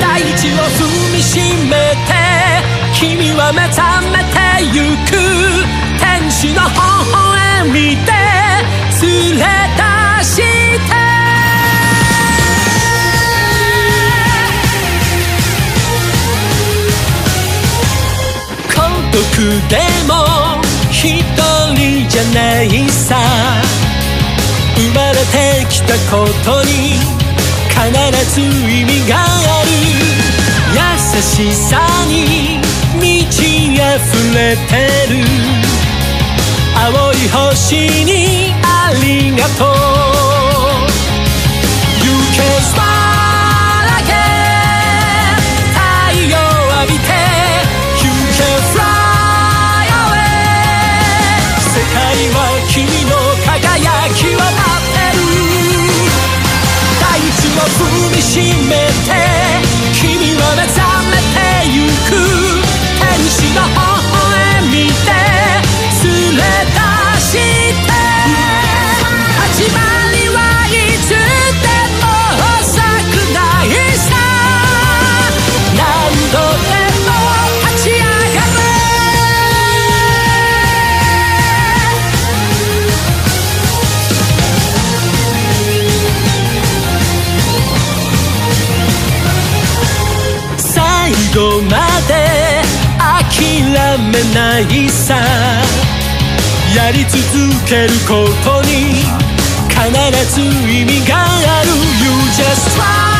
大地を踏みしめて君は目覚めてゆく。天使の微でも一人じゃないさ。生まれてきたことに必ず意味がある。優しさに満ち溢れてる。青い星にありがとう。しめてめないさ。やり続けることに必ず意味がある。You just try